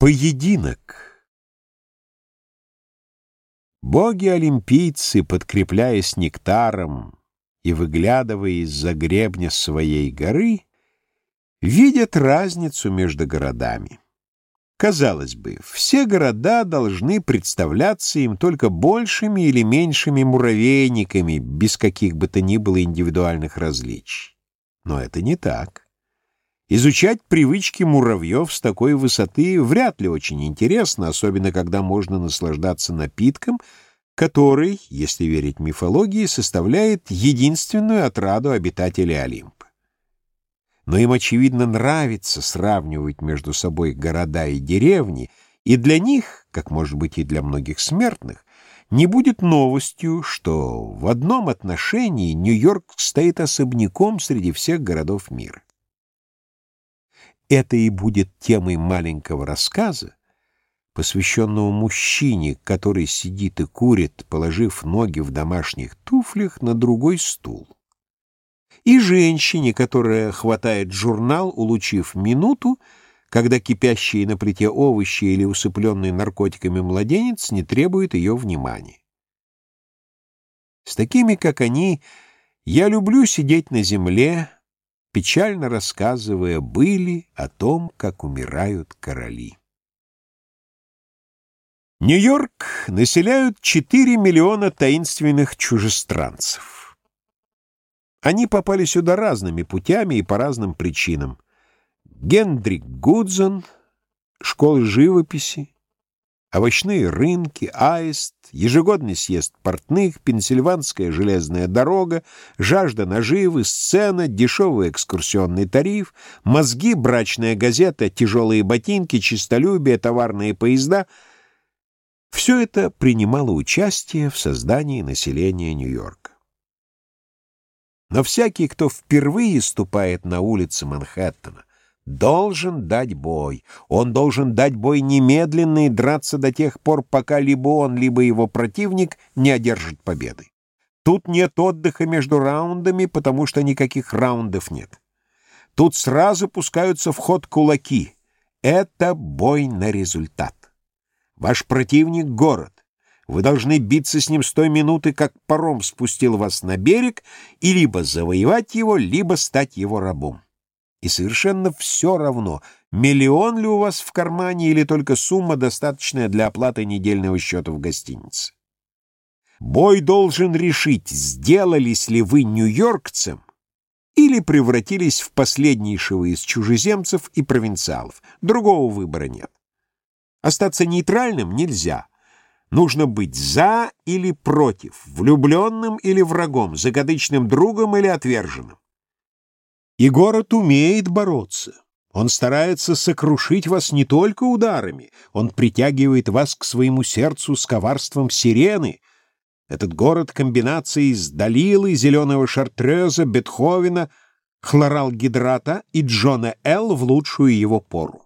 Поединок. Боги-олимпийцы, подкрепляясь нектаром и выглядывая из-за гребня своей горы, видят разницу между городами. Казалось бы, все города должны представляться им только большими или меньшими муравейниками, без каких бы то ни было индивидуальных различий. Но это не так. Изучать привычки муравьев с такой высоты вряд ли очень интересно, особенно когда можно наслаждаться напитком, который, если верить мифологии, составляет единственную отраду обитателей Олимпа. Но им, очевидно, нравится сравнивать между собой города и деревни, и для них, как может быть и для многих смертных, не будет новостью, что в одном отношении Нью-Йорк стоит особняком среди всех городов мира. Это и будет темой маленького рассказа, посвященного мужчине, который сидит и курит, положив ноги в домашних туфлях на другой стул. И женщине, которая хватает журнал, улучив минуту, когда кипящие на плите овощи или усыпленный наркотиками младенец не требует ее внимания. С такими, как они, я люблю сидеть на земле, печально рассказывая были о том, как умирают короли. Нью-Йорк населяют 4 миллиона таинственных чужестранцев. Они попали сюда разными путями и по разным причинам. Гендрик Гудзон, школа живописи, овощные рынки, аист, ежегодный съезд портных, пенсильванская железная дорога, жажда наживы, сцена, дешевый экскурсионный тариф, мозги, брачная газета, тяжелые ботинки, чистолюбие, товарные поезда — все это принимало участие в создании населения Нью-Йорка. Но всякий, кто впервые ступает на улицы Манхэттена, должен дать бой. Он должен дать бой немедленно и драться до тех пор, пока либо он, либо его противник не одержит победы. Тут нет отдыха между раундами, потому что никаких раундов нет. Тут сразу пускаются в ход кулаки. Это бой на результат. Ваш противник — город. Вы должны биться с ним с той минуты, как паром спустил вас на берег, и либо завоевать его, либо стать его рабом. И совершенно все равно, миллион ли у вас в кармане или только сумма, достаточная для оплаты недельного счета в гостинице. Бой должен решить, сделались ли вы нью-йоркцем или превратились в последнейшего из чужеземцев и провинциалов. Другого выбора нет. Остаться нейтральным нельзя. Нужно быть за или против, влюбленным или врагом, закадычным другом или отверженным. И город умеет бороться. Он старается сокрушить вас не только ударами, он притягивает вас к своему сердцу с коварством сирены. Этот город — комбинация из Далилы, зеленого шартреза, Бетховена, хлоралгидрата и Джона Л. в лучшую его пору.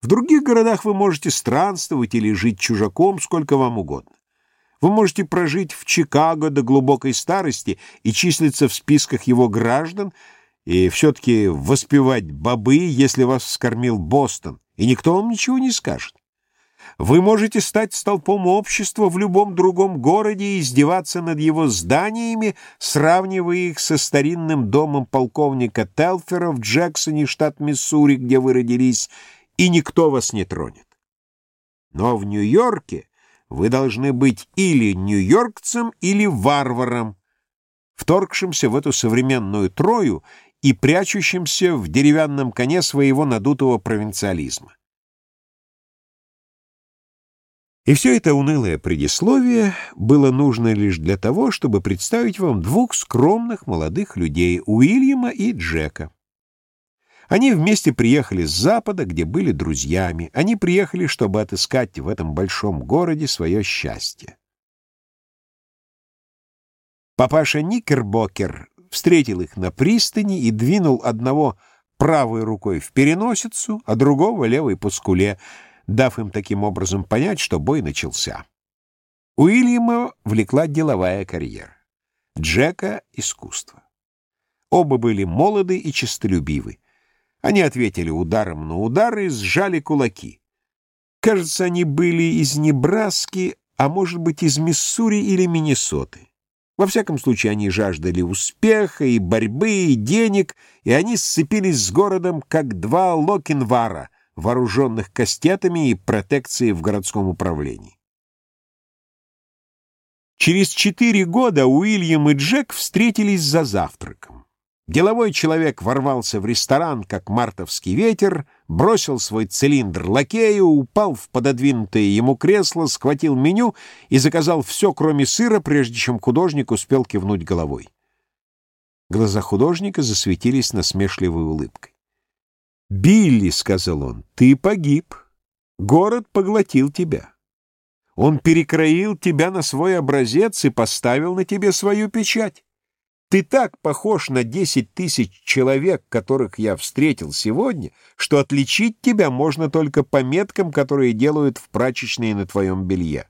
В других городах вы можете странствовать или жить чужаком сколько вам угодно. Вы можете прожить в Чикаго до глубокой старости и числиться в списках его граждан, и все-таки воспевать бобы, если вас вскормил Бостон, и никто вам ничего не скажет. Вы можете стать столпом общества в любом другом городе и издеваться над его зданиями, сравнивая их со старинным домом полковника Телфера в Джексоне, штат Миссури, где вы родились, и никто вас не тронет. Но в Нью-Йорке вы должны быть или нью-йоркцем, или варваром, вторгшимся в эту современную Трою и прячущимся в деревянном коне своего надутого провинциализма. И все это унылое предисловие было нужно лишь для того, чтобы представить вам двух скромных молодых людей, Уильяма и Джека. Они вместе приехали с Запада, где были друзьями. Они приехали, чтобы отыскать в этом большом городе свое счастье. Папаша Никербокер встретил их на пристани и двинул одного правой рукой в переносицу, а другого левой по скуле, дав им таким образом понять, что бой начался. Уильяма влекла деловая карьера, Джека — искусство. Оба были молоды и честолюбивы. Они ответили ударом на удар и сжали кулаки. Кажется, они были из Небраски, а может быть, из Миссури или Миннесоты. Во всяком случае, они жаждали успеха и борьбы, и денег, и они сцепились с городом, как два локинвара, вооруженных кастетами и протекцией в городском управлении. Через четыре года Уильям и Джек встретились за завтраком. Деловой человек ворвался в ресторан, как мартовский ветер, бросил свой цилиндр лакею, упал в пододвинутое ему кресло, схватил меню и заказал все, кроме сыра, прежде чем художник успел кивнуть головой. Глаза художника засветились насмешливой улыбкой. «Билли», — сказал он, — «ты погиб. Город поглотил тебя. Он перекроил тебя на свой образец и поставил на тебе свою печать. Ты так похож на десять тысяч человек, которых я встретил сегодня, что отличить тебя можно только по меткам, которые делают в прачечной на твоем белье.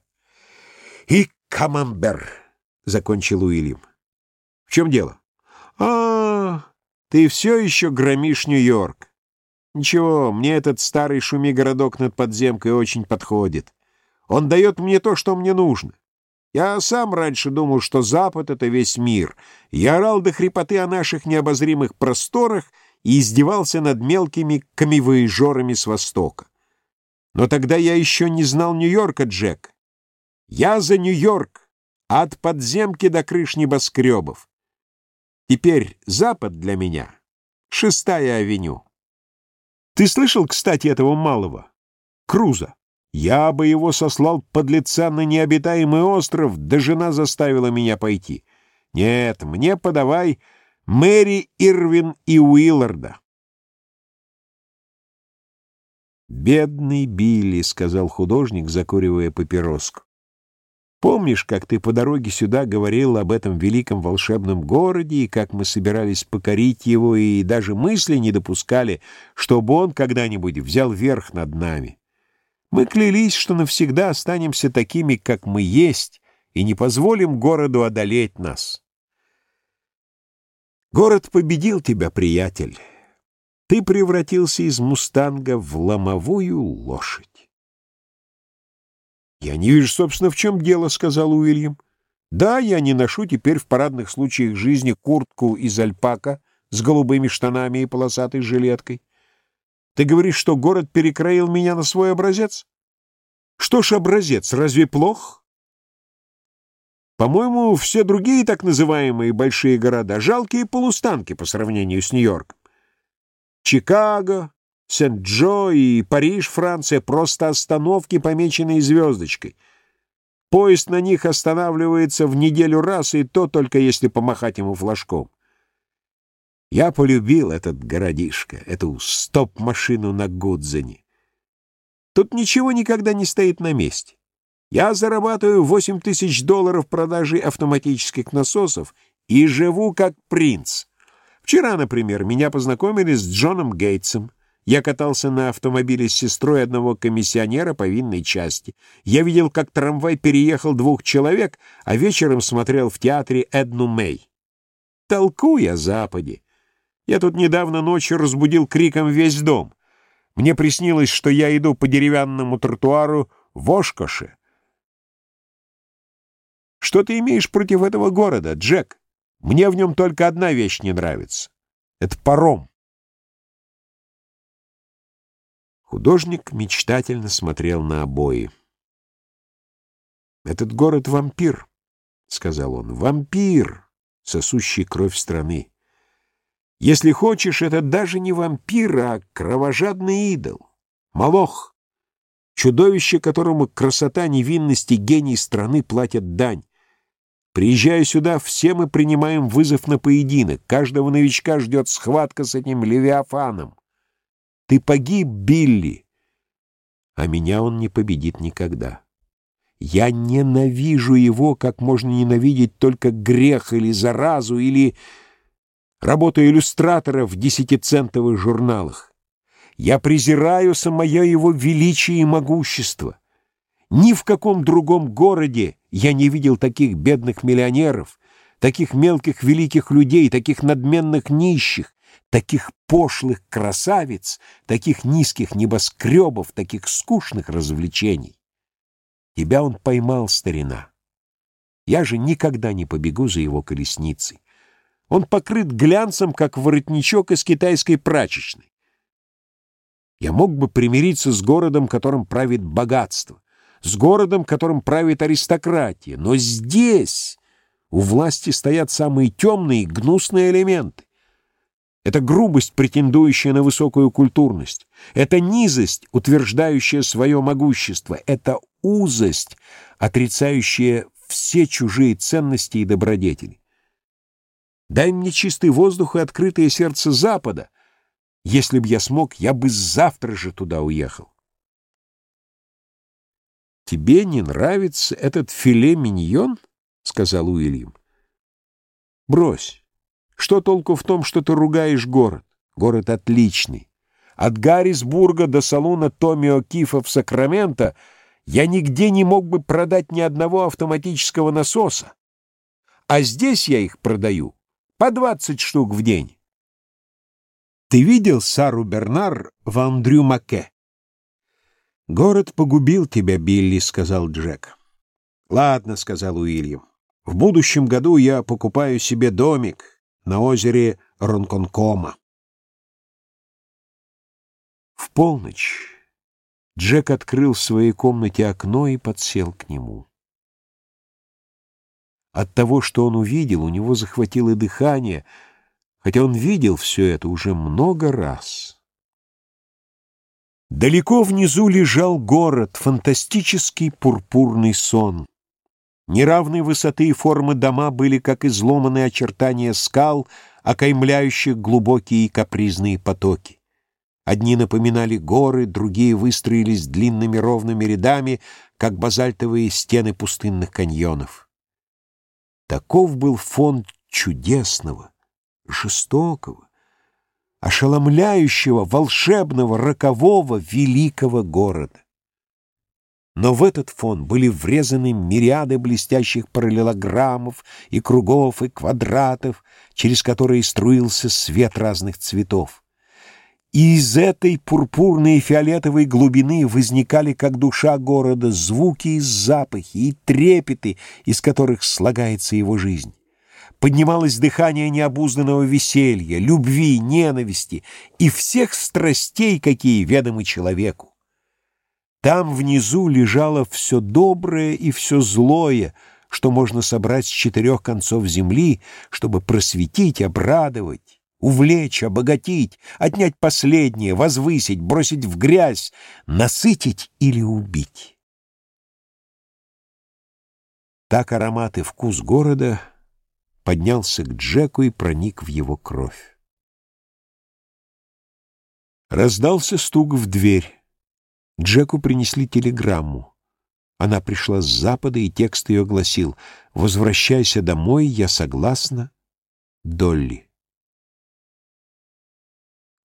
И камамбер, — закончил Уильям. В чем дело? А, ты все еще громишь Нью-Йорк. Ничего, мне этот старый шуми городок над подземкой очень подходит. Он дает мне то, что мне нужно. Я сам раньше думал, что Запад — это весь мир. Я орал до хрипоты о наших необозримых просторах и издевался над мелкими камевоежорами с Востока. Но тогда я еще не знал Нью-Йорка, Джек. Я за Нью-Йорк, от подземки до крыш небоскребов. Теперь Запад для меня — шестая авеню. Ты слышал, кстати, этого малого? Круза. Я бы его сослал под лица на необитаемый остров, да жена заставила меня пойти. Нет, мне подавай Мэри, Ирвин и Уилларда. «Бедный Билли», — сказал художник, закуривая папироску. «Помнишь, как ты по дороге сюда говорил об этом великом волшебном городе, и как мы собирались покорить его, и даже мысли не допускали, чтобы он когда-нибудь взял верх над нами?» Мы клялись, что навсегда останемся такими, как мы есть, и не позволим городу одолеть нас. Город победил тебя, приятель. Ты превратился из мустанга в ломовую лошадь. «Я не вижу, собственно, в чем дело», — сказал Уильям. «Да, я не ношу теперь в парадных случаях жизни куртку из альпака с голубыми штанами и полосатой жилеткой. Ты говоришь, что город перекроил меня на свой образец? Что ж образец, разве плох? По-моему, все другие так называемые большие города — жалкие полустанки по сравнению с Нью-Йорком. Чикаго, Сент-Джо и Париж, Франция — просто остановки, помеченные звездочкой. Поезд на них останавливается в неделю раз, и то только если помахать ему флажком. Я полюбил этот городишко, эту стоп-машину на Гудзене. Тут ничего никогда не стоит на месте. Я зарабатываю 8 тысяч долларов продажи автоматических насосов и живу как принц. Вчера, например, меня познакомили с Джоном Гейтсом. Я катался на автомобиле с сестрой одного комиссионера по винной части. Я видел, как трамвай переехал двух человек, а вечером смотрел в театре Эдну Мэй. Толкуй о Западе. Я тут недавно ночью разбудил криком весь дом. Мне приснилось, что я иду по деревянному тротуару в Ошкоше. Что ты имеешь против этого города, Джек? Мне в нем только одна вещь не нравится. Это паром. Художник мечтательно смотрел на обои. «Этот город — вампир», — сказал он, — «вампир, сосущий кровь страны. Если хочешь, это даже не вампир, а кровожадный идол. Молох. Чудовище, которому красота, невинности, гений страны платят дань. Приезжая сюда, все мы принимаем вызов на поединок. Каждого новичка ждет схватка с этим Левиафаном. Ты погиб, Билли, а меня он не победит никогда. Я ненавижу его, как можно ненавидеть только грех или заразу, или работу иллюстратора в десятицентовых журналах. Я презираю самое его величие и могущество. Ни в каком другом городе я не видел таких бедных миллионеров, таких мелких великих людей, таких надменных нищих. таких пошлых красавиц, таких низких небоскребов, таких скучных развлечений. Тебя он поймал, старина. Я же никогда не побегу за его колесницей. Он покрыт глянцем, как воротничок из китайской прачечной. Я мог бы примириться с городом, которым правит богатство, с городом, которым правит аристократия, но здесь у власти стоят самые темные и гнусные элементы. Это грубость, претендующая на высокую культурность. Это низость, утверждающая свое могущество. Это узость, отрицающая все чужие ценности и добродетели. Дай мне чистый воздух и открытое сердце Запада. Если б я смог, я бы завтра же туда уехал. «Тебе не нравится этот филе-миньон?» — сказал Уильям. «Брось. Что толку в том, что ты ругаешь город? Город отличный. От Гаррисбурга до салона Томми О'Кифа в Сакраменто — я нигде не мог бы продать ни одного автоматического насоса. А здесь я их продаю по 20 штук в день. Ты видел Сару Бернар в Андрю Маке? «Город погубил тебя, Билли», — сказал Джек. «Ладно», — сказал Уильям. «В будущем году я покупаю себе домик на озере Ронконкома». В полночь Джек открыл в своей комнате окно и подсел к нему. От того, что он увидел, у него захватило дыхание, хотя он видел все это уже много раз. Далеко внизу лежал город, фантастический пурпурный сон. Неравной высоты и формы дома были, как изломанные очертания скал, окаймляющих глубокие и капризные потоки. Одни напоминали горы, другие выстроились длинными ровными рядами, как базальтовые стены пустынных каньонов. Таков был фон чудесного, жестокого, ошеломляющего, волшебного, рокового, великого города. Но в этот фон были врезаны мириады блестящих параллелограммов и кругов и квадратов, через которые струился свет разных цветов. И из этой пурпурной и фиолетовой глубины возникали, как душа города, звуки и запахи, и трепеты, из которых слагается его жизнь. Поднималось дыхание необузданного веселья, любви, ненависти и всех страстей, какие ведомы человеку. Там внизу лежало все доброе и все злое, что можно собрать с четырех концов земли, чтобы просветить, обрадовать, увлечь, обогатить, отнять последнее, возвысить, бросить в грязь, насытить или убить. Так аромат и вкус города поднялся к Джеку и проник в его кровь. Раздался стук в дверь. Джеку принесли телеграмму. Она пришла с запада, и текст ее гласил «Возвращайся домой, я согласна, Долли».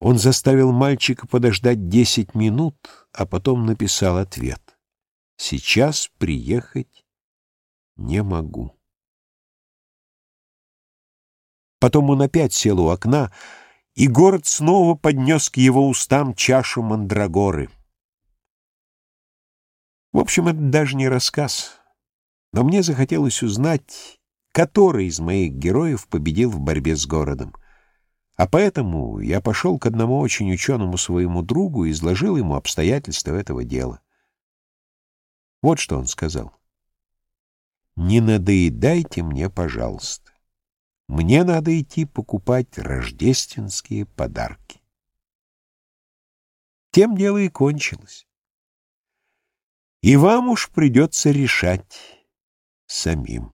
Он заставил мальчика подождать десять минут, а потом написал ответ. «Сейчас приехать не могу». Потом он опять сел у окна, и город снова поднес к его устам чашу мандрагоры. В общем, это даже не рассказ, но мне захотелось узнать, который из моих героев победил в борьбе с городом. А поэтому я пошел к одному очень ученому своему другу и изложил ему обстоятельства этого дела. Вот что он сказал. «Не надоедайте мне, пожалуйста. Мне надо идти покупать рождественские подарки». Тем дело и кончилось. И вам уж придется решать самим.